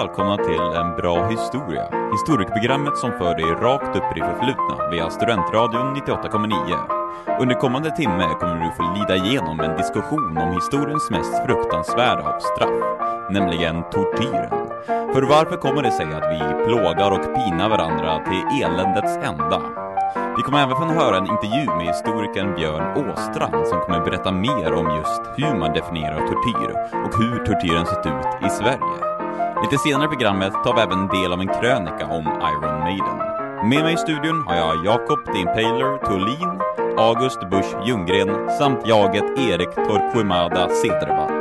välkomna till En bra historia. Historikprogrammet som för dig rakt upp i det förflutna via Studentradion 98,9. Under kommande timme kommer du få lida igenom en diskussion om historiens mest fruktansvärda av straff, nämligen tortyren. För varför kommer det sig att vi plågar och pinar varandra till eländets ända? Vi kommer även få höra en intervju med historikern Björn Åstrand som kommer berätta mer om just hur man definierar tortyr och hur tortyren sett ut i Sverige. Lite senare i programmet tar vi även del av en krönika om Iron Maiden. Med mig i studion har jag Jakob the Impaler Thulin, August Busch Ljunggren samt jaget Erik Torquemada Cedervall.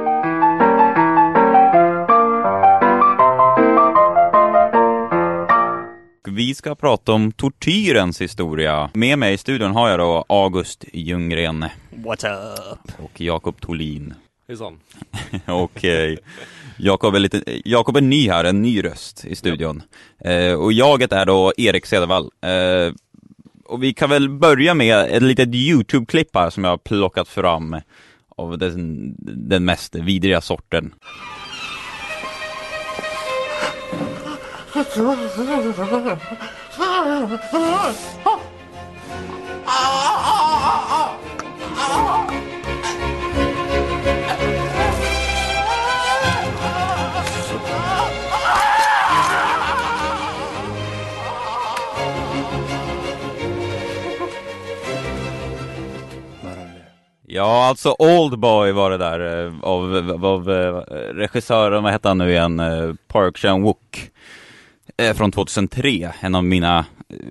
Vi ska prata om tortyrens historia. Med mig i studion har jag då August Ljunggren. What's up? Och Jakob Tolin. Hejsan. eh, Jakob är, lite, Jakob är ny här, en ny röst i studion. Eh, och jaget är då Erik Cedervall. Eh, och vi kan väl börja med ett litet YouTube-klipp här som jag har plockat fram av den, den mest vidriga sorten. Ja, alltså Oldboy var det där eh, av, av, av regissören, vad hette han nu igen, eh, Park Chan-wook från 2003, en av mina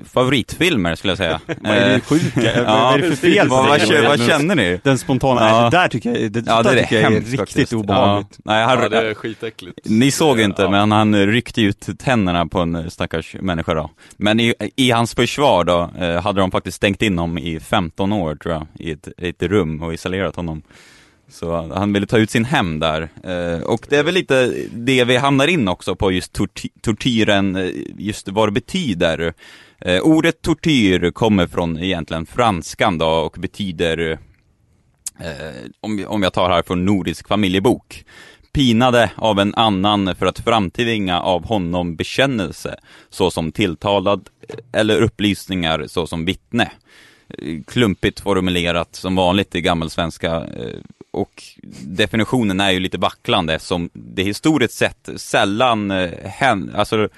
favoritfilmer skulle jag säga. vad är det sjuka? ja, vad är det för fel vad, känner ni? Den spontana, ja. det där tycker jag, det, ja, det, det tycker jag är riktigt faktiskt. obehagligt. Ja. Nej, han, ja, det är skitäckligt. Ni såg inte, ja. men han ryckte ut tänderna på en stackars människa då. Men i, i hans försvar då, hade de faktiskt stängt in honom i 15 år tror jag, i ett, ett rum och isolerat honom. Så han ville ta ut sin hem där. Eh, och det är väl lite det vi hamnar in också på just torti tortyren, eh, just vad det betyder. Eh, ordet tortyr kommer från egentligen franskan då och betyder, eh, om, om jag tar här från Nordisk familjebok, pinade av en annan för att framtvinga av honom bekännelse, såsom tilltalad eh, eller upplysningar såsom vittne klumpigt formulerat som vanligt i gammelsvenska och definitionen är ju lite vacklande som det historiskt sett sällan eh, händer, hände, alltså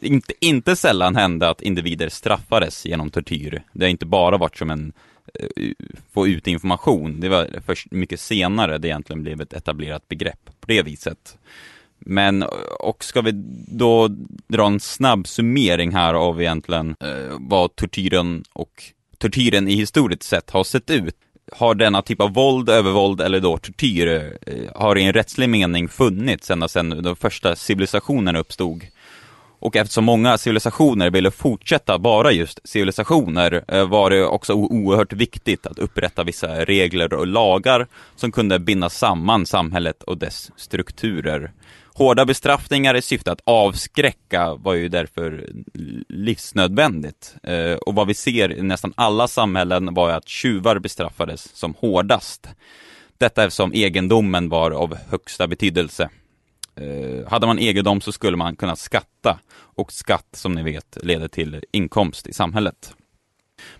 inte, inte sällan hände att individer straffades genom tortyr. Det har inte bara varit som en eh, få ut information. Det var först mycket senare det egentligen blev ett etablerat begrepp på det viset. Men, eh, och ska vi då dra en snabb summering här av egentligen eh, vad tortyren och tortyren i historiskt sett har sett ut har denna typ av våld, övervåld eller då tortyr eh, har i en rättslig mening funnits ända sedan de första civilisationerna uppstod. Och eftersom många civilisationer ville fortsätta vara just civilisationer eh, var det också oerhört viktigt att upprätta vissa regler och lagar som kunde binda samman samhället och dess strukturer. Hårda bestraffningar i syfte att avskräcka var ju därför livsnödvändigt. Eh, och vad vi ser i nästan alla samhällen var att tjuvar bestraffades som hårdast. Detta eftersom egendomen var av högsta betydelse. Eh, hade man egendom så skulle man kunna skatta och skatt som ni vet leder till inkomst i samhället.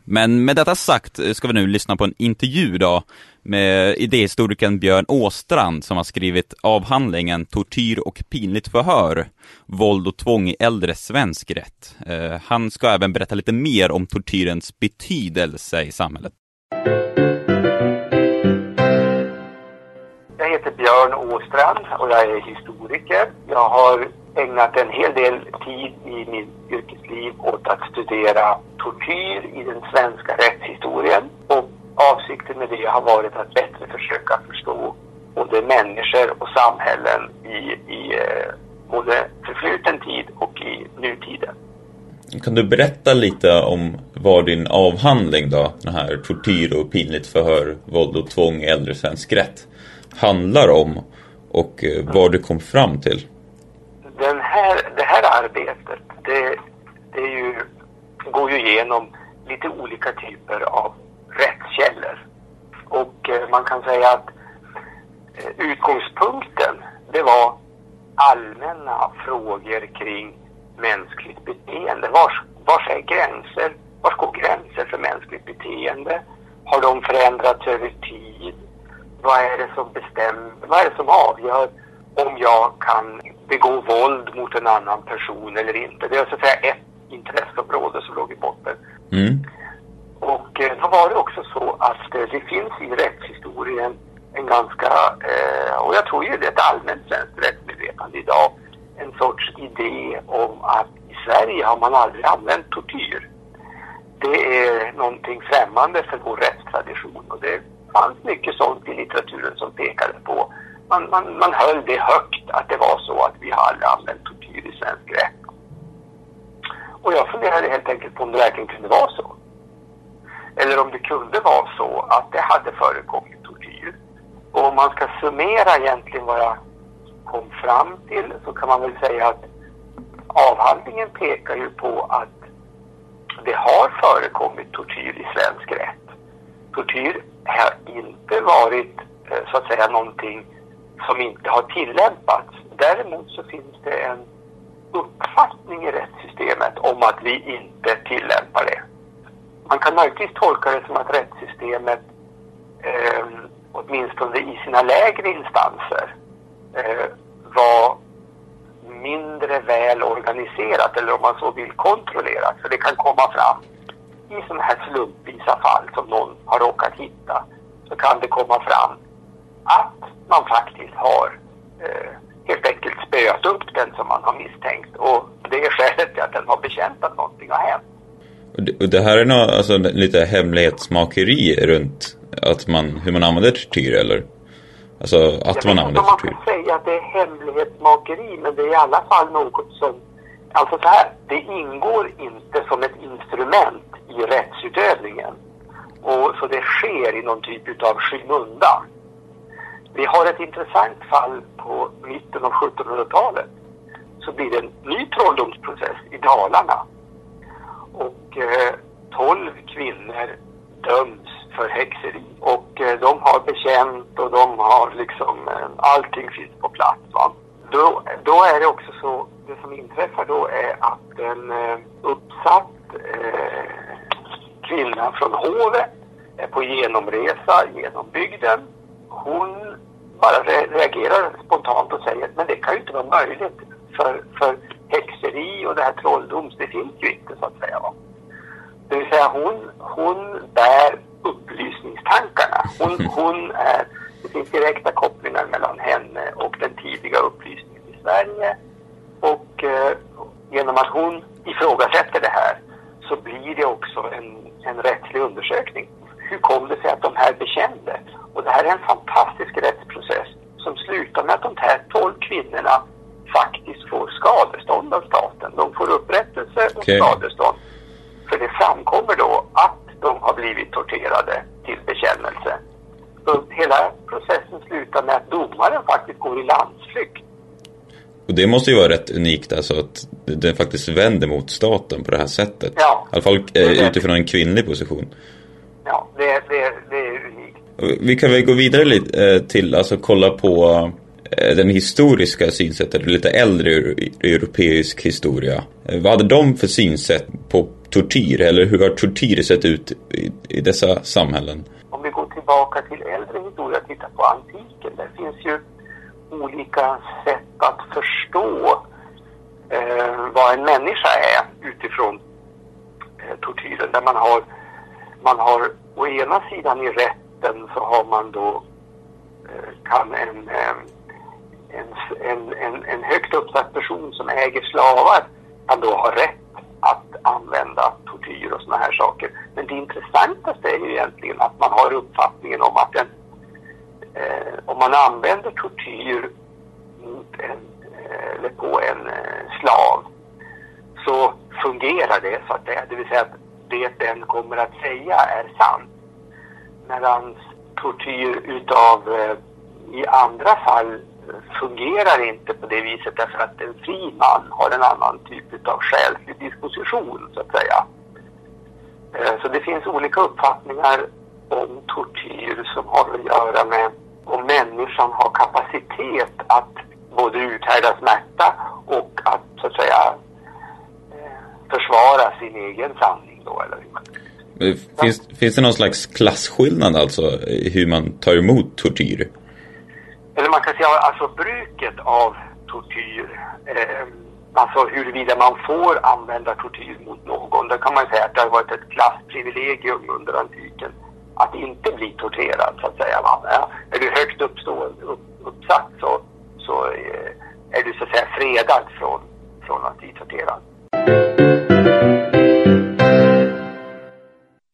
Men med detta sagt eh, ska vi nu lyssna på en intervju då med idéhistorikern Björn Åstrand som har skrivit avhandlingen Tortyr och pinligt förhör, våld och tvång i äldre svensk rätt. Eh, han ska även berätta lite mer om tortyrens betydelse i samhället. Jag heter Björn Åstrand och jag är historiker. Jag har ägnat en hel del tid i mitt yrkesliv åt att studera tortyr i den svenska rättshistorien. Och avsikten med det har varit att bättre försöka förstå både människor och samhällen i, i eh, både förfluten tid och i nutiden. Kan du berätta lite om vad din avhandling då, den här tortyr och pinligt förhör, våld och tvång i äldre svensk rätt, handlar om och eh, vad du kom fram till? Här, det här arbetet, det, det ju, går ju igenom lite olika typer av rättskällor. Och eh, man kan säga att eh, utgångspunkten det var allmänna frågor kring mänskligt beteende. Vars, vars är gränser? Var går gränser för mänskligt beteende? Har de förändrats över tid? Vad är det som bestämmer? Vad är det som avgör om jag kan begå våld mot en annan person eller inte? Det är så att säga ett intresseområde som låg i botten. Mm. Och eh, då var det också så att eh, det finns i rättshistorien en ganska, eh, och jag tror ju det är ett allmänt svenskt rättsmedvetande idag, en sorts idé om att i Sverige har man aldrig använt tortyr. Det är någonting främmande för vår rättstradition och det fanns mycket sånt i litteraturen som pekade på. Man, man, man höll det högt att det var så att vi har aldrig använt tortyr i svensk rätt. Och jag funderade helt enkelt på om det verkligen kunde vara så. Eller om det kunde vara så att det hade förekommit tortyr. Och om man ska summera egentligen vad jag kom fram till så kan man väl säga att avhandlingen pekar ju på att det har förekommit tortyr i svensk rätt. Tortyr har inte varit eh, så att säga någonting som inte har tillämpats. Däremot så finns det en uppfattning i rättssystemet om att vi inte tillämpar det. Man kan möjligtvis tolka det som att rättssystemet eh, åtminstone i sina lägre instanser eh, var mindre väl organiserat eller om man så vill kontrollerat. För det kan komma fram i sådana här slumpvisa fall som någon har råkat hitta så kan det komma fram att man faktiskt har eh, helt enkelt spöat upp den som man har misstänkt och det är skälet till att den har bekänt att någonting har hänt. Och det här är något, alltså, lite hemlighetsmakeri runt att man, hur man använder tortyr eller? Alltså att man använder tortyr. Man kan säga att det är hemlighetsmakeri men det är i alla fall något som, alltså så här, det ingår inte som ett instrument i rättsutövningen. Och så det sker i någon typ av skymundan. Vi har ett intressant fall på mitten av 1700-talet. Så blir det en ny trolldomsprocess i Dalarna. Och eh, 12 kvinnor döms för häxeri. Och eh, de har bekänt och de har liksom, eh, allting finns på plats. Va? Då, då är det också så, det som inträffar då är att en eh, uppsatt eh, kvinna från hovet är på genomresa genom bygden. Hon bara re reagerar spontant och säger men det kan ju inte vara möjligt för, för häxeri och det här trolldoms, det finns ju inte så att säga. Va? Det vill säga hon, hon bär upplysningstankarna. Hon, hon är, det finns direkta kopplingar mellan henne och den tidiga upplysningen i Sverige. Och eh, genom att hon ifrågasätter det här så blir det också en, en rättslig undersökning. Hur kom det sig att de här bekände? Och det här är en fantastisk rättsprocess som slutar med att de här tolv kvinnorna faktiskt får skadestånd av staten. De får upprättelse och okay. skadestånd. För det framkommer då att de har blivit torterade till bekännelse. Så hela processen slutar med att domaren faktiskt går i landsflykt. Och det måste ju vara rätt unikt alltså att den faktiskt vänder mot staten på det här sättet. Ja. I alla fall eh, utifrån en kvinnlig position. Ja, det, det, det. Vi kan väl gå vidare lite eh, till, alltså kolla på eh, den historiska synsättet, lite äldre europeisk historia. Eh, vad hade de för synsätt på tortyr eller hur har tortyr sett ut i, i dessa samhällen? Om vi går tillbaka till äldre historia och tittar på antiken, där finns ju olika sätt att förstå eh, vad en människa är utifrån eh, tortyren. Där man har, man har å ena sidan i rätt mitten så har man då eh, kan en, eh, en, en, en, en högt uppsatt person som äger slavar kan då ha rätt att använda tortyr och såna här saker. Men det intressantaste är ju egentligen att man har uppfattningen om att en, eh, om man använder tortyr mot en, eh, eller på en slav så fungerar det så att säga. Det vill säga att det den kommer att säga är sant. Medan tortyr utav eh, i andra fall eh, fungerar inte på det viset därför att en fri man har en annan typ av själslig disposition så att säga. Eh, så det finns olika uppfattningar om tortyr som har att göra med om människan har kapacitet att både uthärda smärta och att så att säga försvara sin egen sanning då eller hur man Finns, finns det någon slags klasskillnad alltså i hur man tar emot tortyr? Eller man kan säga alltså bruket av tortyr eh, Alltså huruvida man får använda tortyr mot någon. Där kan man säga att det har varit ett klassprivilegium under antiken att inte bli torterad så att säga. Ja, är du högt uppstående, upp, uppsatt så, så eh, är du så att säga fredad från, från att bli torterad.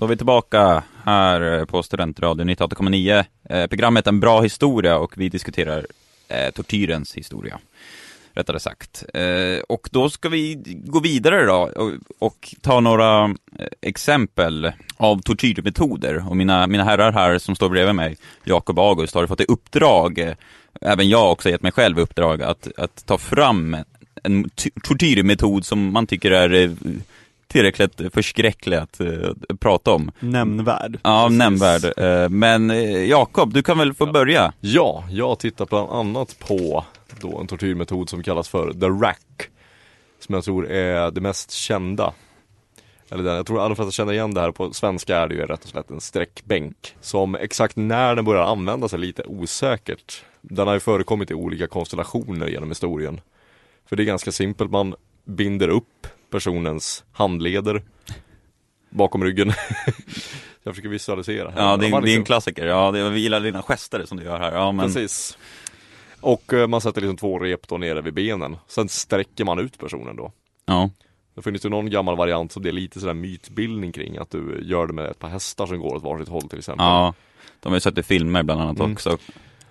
Då är vi tillbaka här eh, på Studentradion 98,9. Eh, programmet En bra historia och vi diskuterar eh, tortyrens historia. Rättare sagt. Eh, och då ska vi gå vidare då och, och ta några eh, exempel av tortyrmetoder. Och mina, mina herrar här som står bredvid mig, Jakob och August, har fått i uppdrag, eh, även jag också gett mig själv uppdrag, att, att ta fram en tortyrmetod som man tycker är eh, tillräckligt förskräcklig att uh, prata om. Nämnvärd. Ja, Precis. nämnvärd. Uh, men uh, Jakob, du kan väl få börja? Ja, jag tittar bland annat på då en tortyrmetod som kallas för The Rack. Som jag tror är det mest kända. Eller den, jag tror alla flesta känner igen det här. På svenska är det ju rätt och slätt en sträckbänk. Som exakt när den börjar användas är lite osäkert. Den har ju förekommit i olika konstellationer genom historien. För det är ganska simpelt, man binder upp personens handleder bakom ryggen. jag försöker visualisera. Här. Ja, det är, det är en klassiker. Ja, det är, vi gillar dina gester som du gör här. Ja, men... Precis. Och eh, man sätter liksom två rep då nere vid benen. Sen sträcker man ut personen då. Ja. Det finns ju någon gammal variant som det är lite sådär mytbildning kring. Att du gör det med ett par hästar som går åt varsitt håll till exempel. Ja, de har ju sett i filmer bland annat mm. också.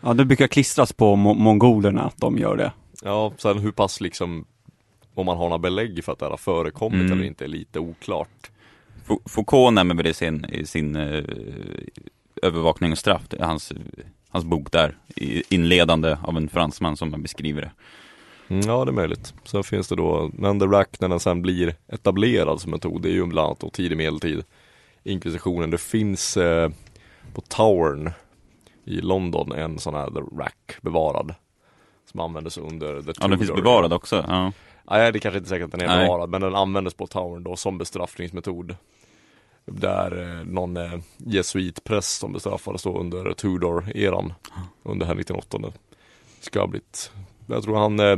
Ja, det brukar klistras på mo mongolerna att de gör det. Ja, sen hur pass liksom om man har några belägg för att det har förekommit mm. eller inte är lite oklart. Foucault nämner väl i sin, i sin uh, övervakning och straff, hans, hans bok där, inledande av en fransman som beskriver det. Mm, ja det är möjligt. Sen finns det då, men the rack när den sen blir etablerad som metod, det är ju bland annat då tidig medeltid. Inkvisitionen, det finns eh, på Towern i London en sån här the rack bevarad. Som användes under the Tudor. Ja den finns bevarad också. Ja. Nej, det kanske inte är säkert att den är bevarad, men den användes på Towern då som bestraffningsmetod. Där eh, någon eh, jesuitpräst som bestraffades då under Tudor-eran, under Henrik XVIII. Skabligt. Jag tror han, eh,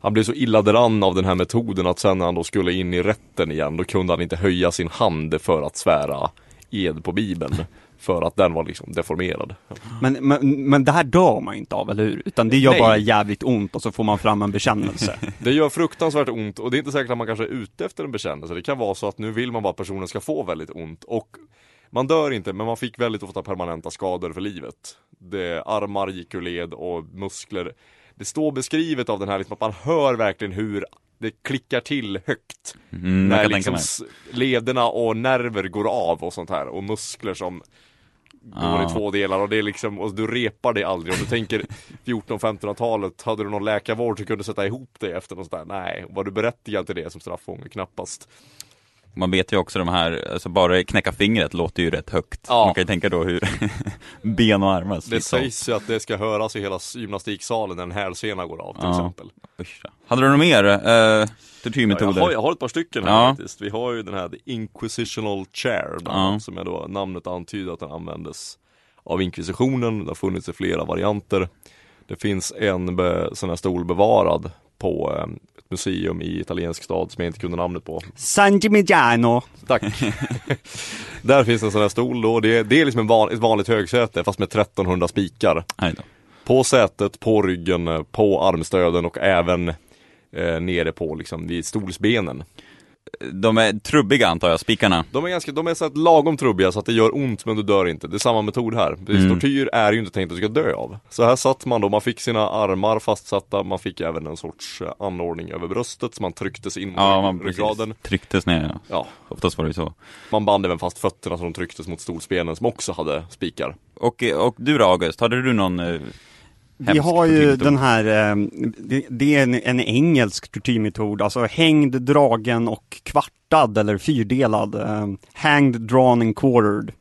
han blev så illa däran av den här metoden att sen när han då skulle in i rätten igen, då kunde han inte höja sin hand för att svära ed på bibeln. För att den var liksom deformerad. Men, men, men det här dör man inte av, eller hur? Utan det gör Nej. bara jävligt ont och så får man fram en bekännelse. det gör fruktansvärt ont och det är inte säkert att man kanske är ute efter en bekännelse. Det kan vara så att nu vill man bara att personen ska få väldigt ont och man dör inte, men man fick väldigt ofta permanenta skador för livet. Det, armar gick ur led och muskler. Det står beskrivet av den här, liksom, att man hör verkligen hur det klickar till högt. Mm, när liksom lederna och nerver går av och sånt här och muskler som går i två delar och det är liksom, och du repar det aldrig och du tänker 14-1500-talet, hade du någon läkarvård som kunde sätta ihop det efter något sånt där? Nej, var du berättigad till det som strafffånge? Knappast. Man vet ju också de här, alltså bara knäcka fingret låter ju rätt högt. Ja. Man kan ju tänka då hur ben och armar Det liksom. sägs ju att det ska höras i hela gymnastiksalen när en hälsena går av till ja. exempel. Usch. Hade du något mer? Uh, tortyrmetoder? Ja, jag, har, jag har ett par stycken här ja. faktiskt. Vi har ju den här The Inquisitional Chair, ja. som är då namnet antyder att den användes av inkvisitionen. Det har funnits i flera varianter. Det finns en sån här stol bevarad på um, ett museum i italiensk stad som jag inte kunde namnet på. San Gimignano. Tack. Där finns en sån här stol då. Det är, det är liksom en van, ett vanligt högsäte fast med 1300 spikar. På sätet, på ryggen, på armstöden och även eh, nere på liksom vid stolsbenen. De är trubbiga antar jag, spikarna? De är ganska, de är så att lagom trubbiga så att det gör ont men du dör inte. Det är samma metod här. Mm. Tortyr är ju inte tänkt att du ska dö av. Så här satt man då, man fick sina armar fastsatta, man fick även en sorts eh, anordning över bröstet så man trycktes in ja, man ryggraden. Trycktes ner ja. ja. Oftast var det så. Man band även fast fötterna så de trycktes mot stolsbenen som också hade spikar. Och, och du då August, hade du någon eh, vi har ju den här, ehm, det, är en, en, engelsk tortyrmetod, alltså hängd, dragen och kvartad eller fyrdelad. Ehm, hanged, drawn and quartered.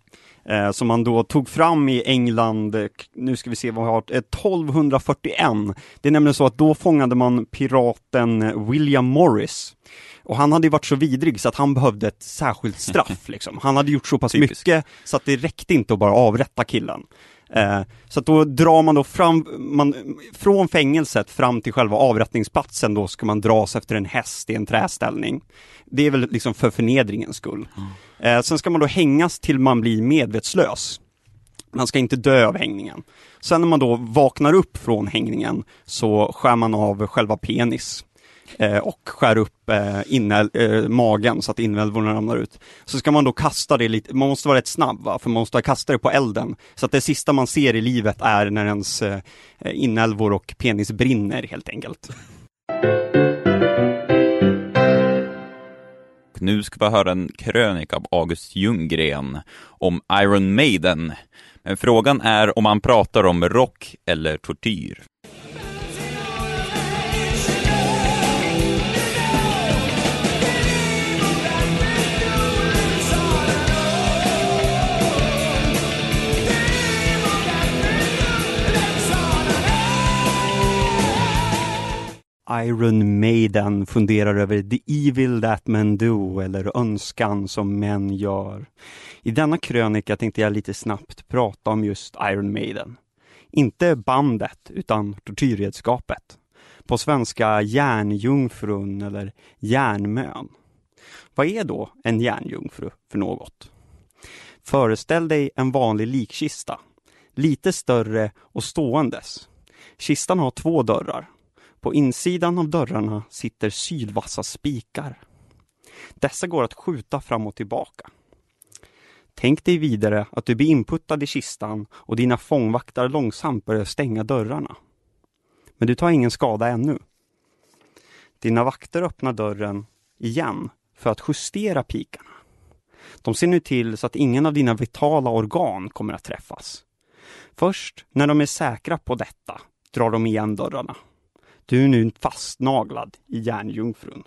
eh, som man då tog fram i England, eh, nu ska vi se vad vi har, eh, 1241. Det är nämligen så att då fångade man piraten William Morris. Och han hade ju varit så vidrig så att han behövde ett särskilt straff liksom. Han hade gjort så pass Typiskt. mycket så att det räckte inte att bara avrätta killen. Eh, så då drar man då fram, man, från fängelset fram till själva avrättningsplatsen då ska man dras efter en häst i en träställning. Det är väl liksom för förnedringens skull. Eh, sen ska man då hängas till man blir medvetslös. Man ska inte dö av hängningen. Sen när man då vaknar upp från hängningen så skär man av själva penis eh, och skär upp eh, inäl, eh, magen så att inälvorna ramlar ut. Så ska man då kasta det lite, man måste vara rätt snabb va, för man måste kasta det på elden. Så att det sista man ser i livet är när ens eh, inälvor och penis brinner helt enkelt. Nu ska vi höra en krönika av August Ljunggren om Iron Maiden. Men frågan är om han pratar om rock eller tortyr. Iron Maiden funderar över the evil that men do eller önskan som män gör. I denna krönika tänkte jag lite snabbt prata om just Iron Maiden. Inte bandet, utan tortyrredskapet. På svenska järnjungfrun eller järnmön. Vad är då en järnjungfru för något? Föreställ dig en vanlig likkista. Lite större och ståendes. Kistan har två dörrar. På insidan av dörrarna sitter sylvassa spikar. Dessa går att skjuta fram och tillbaka. Tänk dig vidare att du blir inputtad i kistan och dina fångvaktar långsamt börjar stänga dörrarna. Men du tar ingen skada ännu. Dina vakter öppnar dörren igen för att justera pikarna. De ser nu till så att ingen av dina vitala organ kommer att träffas. Först när de är säkra på detta drar de igen dörrarna. Du är nu fastnaglad i järnjungfrun.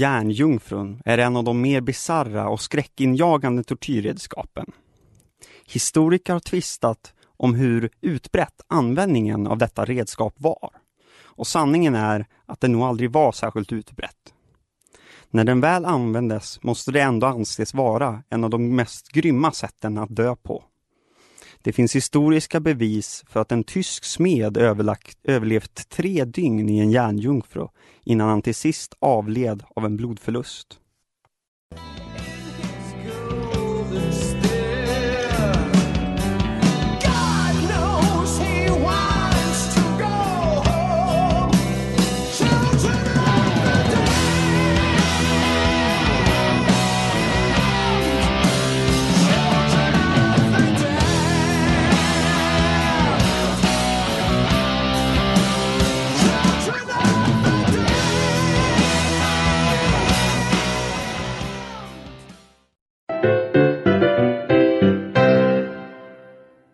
Järnjungfrun är en av de mer bisarra och skräckinjagande tortyrredskapen. Historiker har tvistat om hur utbrett användningen av detta redskap var. Och sanningen är att det nog aldrig var särskilt utbrett. När den väl användes måste det ändå anses vara en av de mest grymma sätten att dö på. Det finns historiska bevis för att en tysk smed överlagt, överlevt tre dygn i en järnjungfru innan han till sist avled av en blodförlust.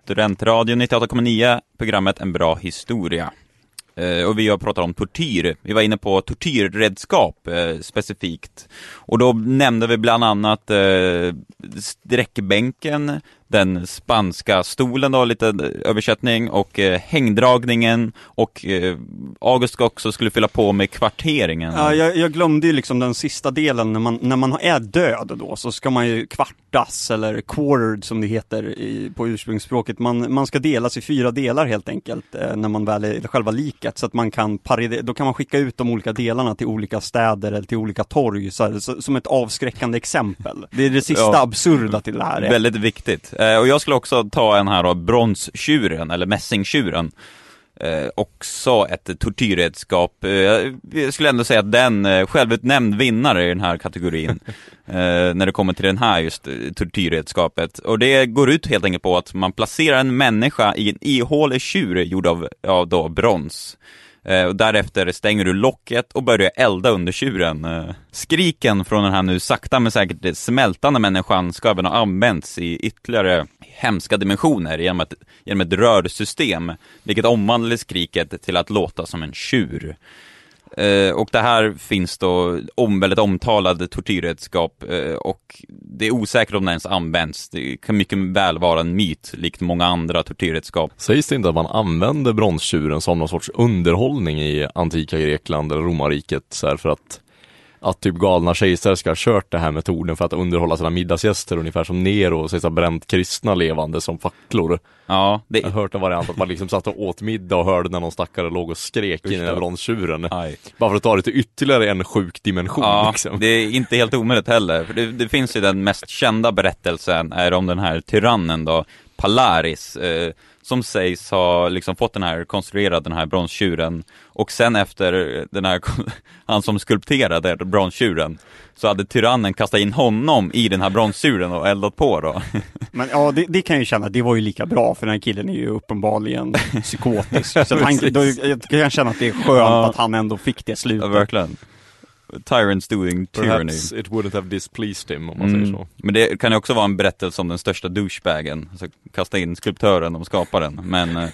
Studentradion 98,9, programmet En bra historia. Eh, och vi har pratat om tortyr. Vi var inne på tortyrredskap eh, specifikt. Och då nämnde vi bland annat eh, sträckbänken, den spanska stolen då, lite översättning, och eh, hängdragningen och eh, August också skulle fylla på med kvarteringen. Ja, jag, jag glömde ju liksom den sista delen, när man, när man är död då, så ska man ju kvartas, eller quartered som det heter i, på ursprungsspråket. Man, man ska delas i fyra delar helt enkelt, eh, när man väl är själva liket, så att man kan paride, då kan man skicka ut de olika delarna till olika städer eller till olika torg, så, här, så, som ett avskräckande exempel. Det är det sista Ja. absurda till det här. Väldigt viktigt. Eh, och jag skulle också ta en här då, bronstjuren, eller mässingtjuren. Eh, också ett tortyrredskap. Eh, jag skulle ändå säga att den, eh, självutnämnd vinnare i den här kategorin. eh, när det kommer till den här just eh, tortyrredskapet. Och det går ut helt enkelt på att man placerar en människa i en ihålig tjur gjord av, av då brons. Eh, och därefter stänger du locket och börjar elda under tjuren. Eh, skriken från den här nu sakta men säkert smältande människan ska även ha använts i ytterligare hemska dimensioner genom ett, genom ett rörsystem, vilket omvandlade skriket till att låta som en tjur. Eh, och det här finns då om, väldigt omtalade tortyrredskap eh, och det är osäkert om det ens används. Det kan mycket väl vara en myt, likt många andra tortyrredskap. Sägs det inte att man använde bronstjuren som någon sorts underhållning i antika Grekland eller romarriket så här för att att typ galna kejsare ska ha kört det här metoden för att underhålla sina middagsgäster ungefär som Nero sägs ha bränt kristna levande som facklor. Ja, det... Jag har hört en variant att man liksom satt och åt middag och hörde när någon stackare låg och skrek in i den bronstjuren. Bara för att ta det till ytterligare en sjuk dimension Ja, liksom. det är inte helt omöjligt heller. För det, det finns ju den mest kända berättelsen är om den här tyrannen då, Palaris, eh, som sägs ha liksom fått den här, konstruerad den här bronstjuren och sen efter den här, han som skulpterade bronstjuren så hade tyrannen kastat in honom i den här bronstjuren och eldat på då. Men ja, det, det kan jag ju känna, det var ju lika bra för den här killen är ju uppenbarligen psykotisk. Så han, då, jag kan känna att det är skönt Ja. att han ändå fick det Ja, slutet. verkligen. Tyrants doing tyranny. Perhaps it wouldn't have displeased him om man Mm. säger så. Men det kan ju också vara en berättelse om den största douchebagen, alltså kasta in skulptören och skaparen, men eh,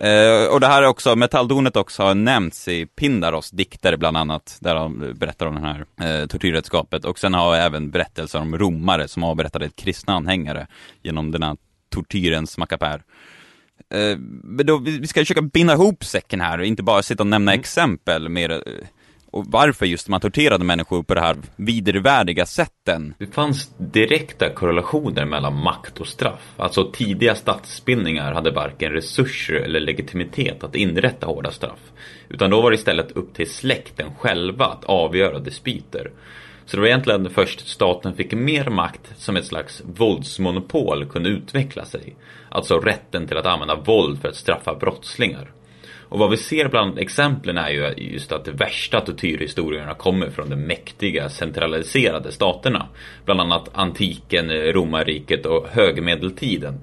eh, och det här är också, metalldonet också har nämnts i Pindaros dikter bland annat, där han berättar om det här eh, tortyrredskapet och sen har jag även berättelser om romare som avberättade ett kristna anhängare genom den här tortyrens mackapär. Eh, då, vi ska försöka binda ihop säcken här och inte bara sitta och nämna exempel mer eh, och varför just man torterade människor på det här vidervärdiga sätten. Det fanns direkta korrelationer mellan makt och straff. Alltså tidiga statsbildningar hade varken resurser eller legitimitet att inrätta hårda straff. Utan då var det istället upp till släkten själva att avgöra dispyter. Så det var egentligen först staten fick mer makt som ett slags våldsmonopol kunde utveckla sig. Alltså rätten till att använda våld för att straffa brottslingar. Och vad vi ser bland exemplen är ju just att de värsta tortyrhistorierna kommer från de mäktiga centraliserade staterna. Bland annat antiken, romarriket och högmedeltiden.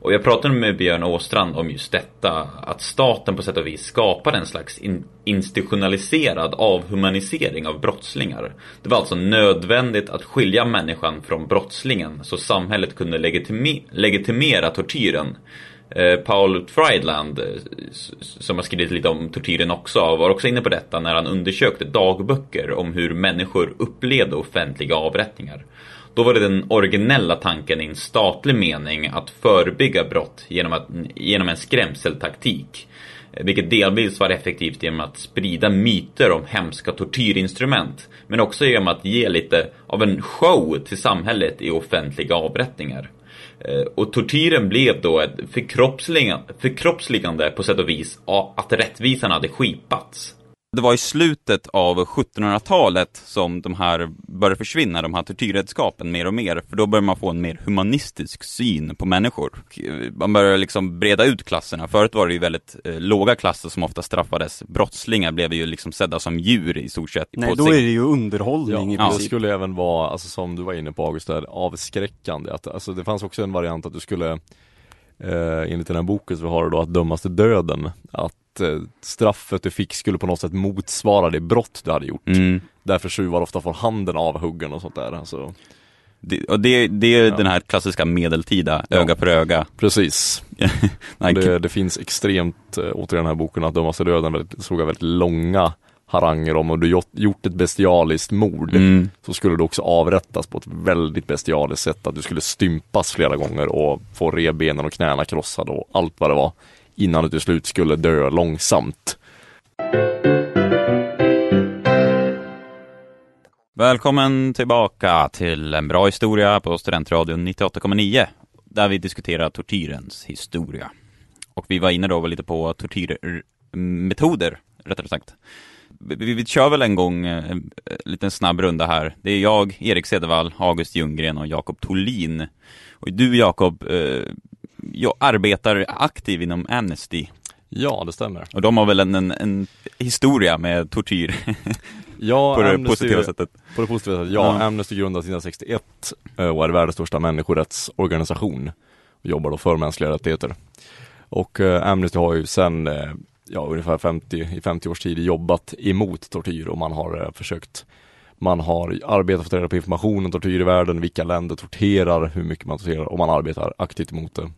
Och jag pratade med Björn Åstrand om just detta, att staten på sätt och vis skapade en slags in institutionaliserad avhumanisering av brottslingar. Det var alltså nödvändigt att skilja människan från brottslingen så samhället kunde legitime- legitimera tortyren. Eh, Paul Friedland, eh, som har skrivit lite om tortyren också, var också inne på detta när han undersökte dagböcker om hur människor upplevde offentliga avrättningar. Då var det den originella tanken i en statlig mening att förebygga brott genom, att, genom en skrämseltaktik. Eh, vilket delvis var effektivt genom att sprida myter om hemska tortyrinstrument. Men också genom att ge lite av en show till samhället i offentliga avrättningar. Eh, och tortyren blev då ett förkroppsligande, förkroppsligande på sätt och vis att rättvisan hade skipats. Det var i slutet av 1700-talet som de här började försvinna, de här tortyrredskapen mer och mer, för då började man få en mer humanistisk syn på människor. Man började liksom breda ut klasserna. Förut var det ju väldigt eh, låga klasser som ofta straffades. Brottslingar blev ju liksom sedda som djur i stort sett. Nej, då är det ju underhållning i Ja, Det princip. skulle även vara, alltså som du var inne på August, där, avskräckande. Att, alltså, det fanns också en variant att du skulle, eh, enligt den här boken så har du då att dömas till döden. Att eh, straffet du fick skulle på något sätt motsvara det brott du hade gjort. Mm. Därför tjuvar ofta får handen avhuggen och sånt där. Alltså, Det, och det, det är Ja. den här klassiska medeltida, Ja. öga för öga. precis. Det, det finns extremt, eh, återigen den här boken, att dömas till döden väldigt, såg jag väldigt långa haranger om. Och du gjort, gjort ett bestialiskt mord Mm. så skulle du också avrättas på ett väldigt bestialiskt sätt. Att du skulle stympas flera gånger och få revbenen och knäna krossade och allt vad det var. Innan du till slut skulle dö långsamt. Välkommen tillbaka till en bra historia på Studentradion 98,9 där vi diskuterar tortyrens historia. Och vi var inne då lite på tortyrmetoder, rättare sagt. Vi, vi, kör väl en gång eh, en, liten snabb runda här. Det är jag, Erik Cedervall, August Ljunggren och Jakob Tolin. Och du Jakob, eh, jag arbetar aktiv inom Amnesty. Ja, det stämmer. Och de har väl en, en, en historia med tortyr Ja, på det Amnesty- positiva sättet. På det positiva sättet, ja. Ja. Amnesty grundades 1961 eh, och är världens största människorättsorganisation. Och jobbar då för mänskliga rättigheter. Och eh, Amnesty har ju sedan, eh, ja ungefär 50, i 50 års tid jobbat emot tortyr och man har försökt man har arbetat för att ta reda på information om tortyr i världen, vilka länder torterar, hur mycket man torterar och man arbetar aktivt emot det.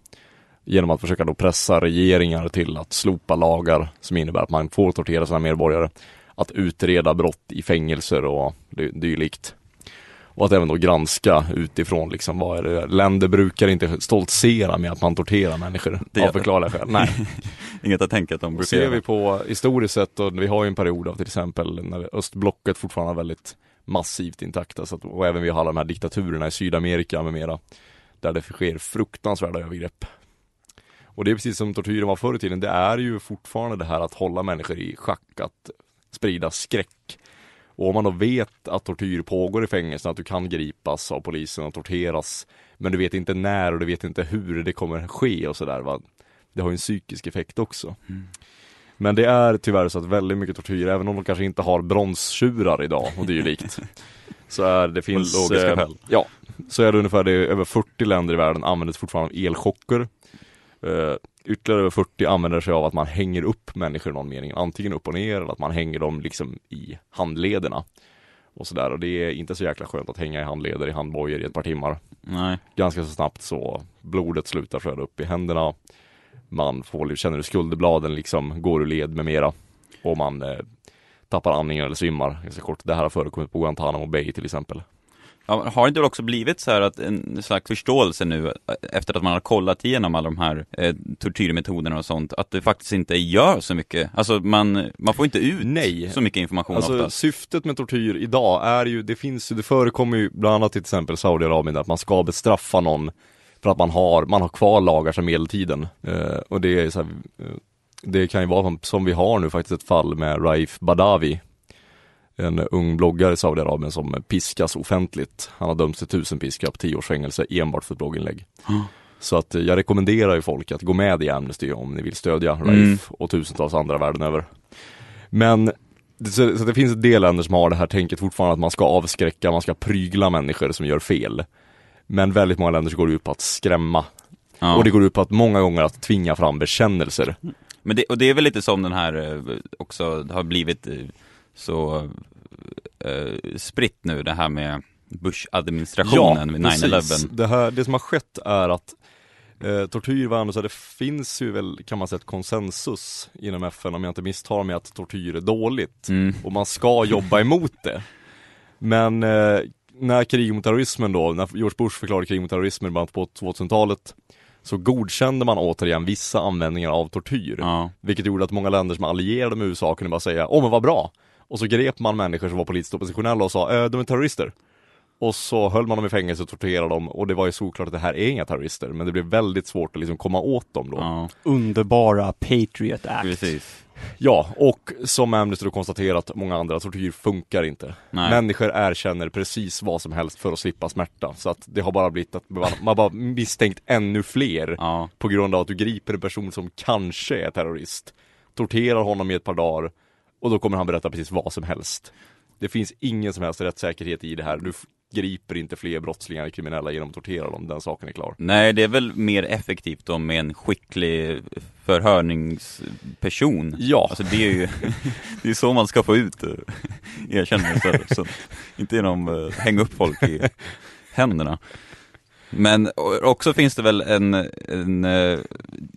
Genom att försöka då pressa regeringar till att slopa lagar som innebär att man får tortera sina medborgare att utreda brott i fängelser och dy- dylikt. Och att även då granska utifrån liksom vad är det, länder brukar inte stoltsera med att man torterar människor Det av förklarliga skäl. Nej. Inget att tänka att de Och brukar ser göra. vi på historiskt sett och vi har ju en period av till exempel när östblocket fortfarande är väldigt massivt intakta så att, och även vi har alla de här diktaturerna i Sydamerika med mera där det sker fruktansvärda övergrepp. Och det är precis som tortyren var förr i tiden, det är ju fortfarande det här att hålla människor i schack, att sprida skräck. Och om man då vet att tortyr pågår i fängelsen, att du kan gripas av polisen och torteras, men du vet inte när och du vet inte hur det kommer ske och sådär va. Det har ju en psykisk effekt också. Men det är tyvärr så att väldigt mycket tortyr, även om de kanske inte har bronstjurar idag och dylikt. så är det finns logiska eh. Ja, så är det ungefär det, över 40 länder i världen använder fortfarande elchocker. Uh, ytterligare över 40 använder sig av att man hänger upp människor i någon mening, antingen upp och ner eller att man hänger dem liksom i handlederna. Och sådär, och det är inte så jäkla skönt att hänga i handleder i handbojor i ett par timmar. Nej. Ganska så snabbt så blodet slutar flöda upp i händerna. Man får, känner hur skulderbladen liksom går ur led med mera. Och man eh, tappar andningen eller svimmar ganska kort. Det här har förekommit på Guantanamo Bay till exempel. Ja, har det också blivit så här att en slags förståelse nu eh, efter att man har kollat igenom alla de här eh, tortyrmetoderna och sånt, att det faktiskt inte gör så mycket? Alltså man, man får inte ut Nej. så mycket information Alltså oftast. syftet med tortyr idag är ju, det finns ju, det förekommer ju bland annat till exempel Saudiarabien att man ska bestraffa någon för att man har, man har kvar lagar sedan medeltiden. Eh, och det är så här, eh, det kan ju vara som vi har nu faktiskt ett fall med Raif Badawi. En ung bloggare i Saudiarabien som piskas offentligt. Han har dömts till tusen piskar på tio års fängelse enbart för ett blogginlägg. Så att eh, jag rekommenderar ju folk att gå med i Amnesty om ni vill stödja Raif Mm. och tusentals andra världen över. Men så, så det finns ett del länder som har det här tänket fortfarande att man ska avskräcka, man ska prygla människor som gör fel. Men väldigt många länder så går det ut på att skrämma. Ja. Och det går ut på att många gånger att tvinga fram bekännelser. Men det, och det är väl lite som den här eh, också har blivit eh, så eh, spritt nu, det här med Bush-administrationen vid 9-11. Det, här, det som har skett är att eh, tortyr var så det finns ju väl kan man säga ett konsensus inom FN om jag inte misstar mig att tortyr är dåligt. Mm. och man ska jobba emot det. Men eh, när krig mot terrorismen då, när George Bush förklarade krig mot terrorismen bland på 2000-talet så godkände man återigen vissa användningar av tortyr. Ja. Vilket gjorde att många länder som allierade med USA kunde bara säga åh men vad bra. Och så grep man människor som var politiskt oppositionella och sa äh, de är terrorister. Och så höll man dem i fängelse och torterade dem och det var ju såklart att det här är inga terrorister men det blev väldigt svårt att liksom komma åt dem då. Ja, Underbara Patriot Act. precis. Ja, och som Amnesty då konstaterat, många andra, tortyr funkar inte. Nej. Människor erkänner precis vad som helst för att slippa smärta. Så att det har bara blivit att man man bara misstänkt ännu fler Ja. på grund av att du griper en person som kanske är terrorist, torterar honom i ett par dagar och då kommer han berätta precis vad som helst. Det finns ingen som helst rättssäkerhet i det här. Du griper inte fler brottslingar, kriminella genom att tortera dem, den saken är klar. Nej, det är väl mer effektivt då med en skicklig förhörningsperson. Ja. Alltså det är ju, det är så man ska få ut eh, erkännelser. Så, inte genom uh, hänga upp folk i händerna. Men också finns det väl en, en eh,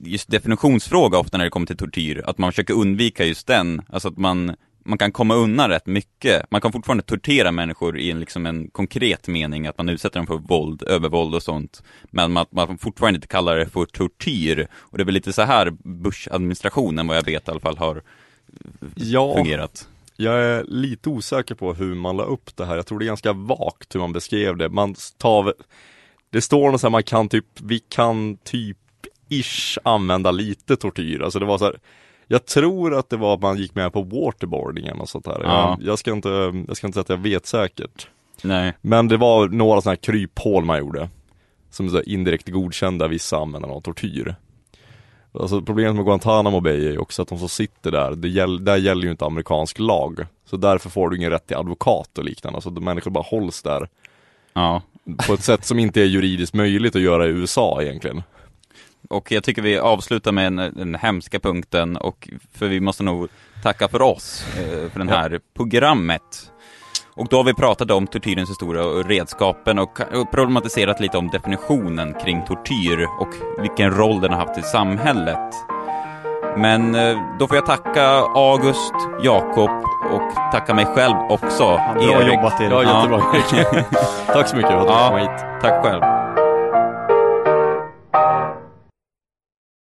just definitionsfråga ofta när det kommer till tortyr, att man försöker undvika just den, alltså att man man kan komma undan rätt mycket. Man kan fortfarande tortera människor i en, liksom en konkret mening, att man utsätter dem för våld, övervåld och sånt. Men man, man fortfarande inte kallar det för tortyr. Och det är väl lite så här Bush-administrationen, vad jag vet i alla fall, har Ja, fungerat. Jag är lite osäker på hur man la upp det här. Jag tror det är ganska vagt hur man beskrev det. Man tar, det står något så här, man kan typ, vi kan typ ish använda lite tortyr. Alltså det var så här, jag tror att det var att man gick med på waterboarding eller något sånt här. Ja. Jag, jag, ska inte, jag ska inte säga att jag vet säkert. Nej. Men det var några sådana här kryphål man gjorde. Som så indirekt godkända vissa användare av tortyr. Alltså problemet med Guantanamo Bay är ju också att de som sitter där, det gäll, där gäller ju inte amerikansk lag. Så därför får du ingen rätt till advokat och liknande. Alltså människor bara hålls där Ja, på ett sätt som inte är juridiskt möjligt att göra i USA egentligen. och jag tycker vi avslutar med den, den hemska punkten och för vi måste nog tacka för oss eh, för det här programmet. Och då har vi pratat om tortyrens historia och redskapen och och problematiserat lite om definitionen kring tortyr och vilken roll den har haft i samhället. Men eh, då får jag tacka August, Jakob och tacka mig själv också. Ja, bra jobbat Erik. Ja, jättebra. Tack så mycket för att du Ja. kom hit. Tack själv.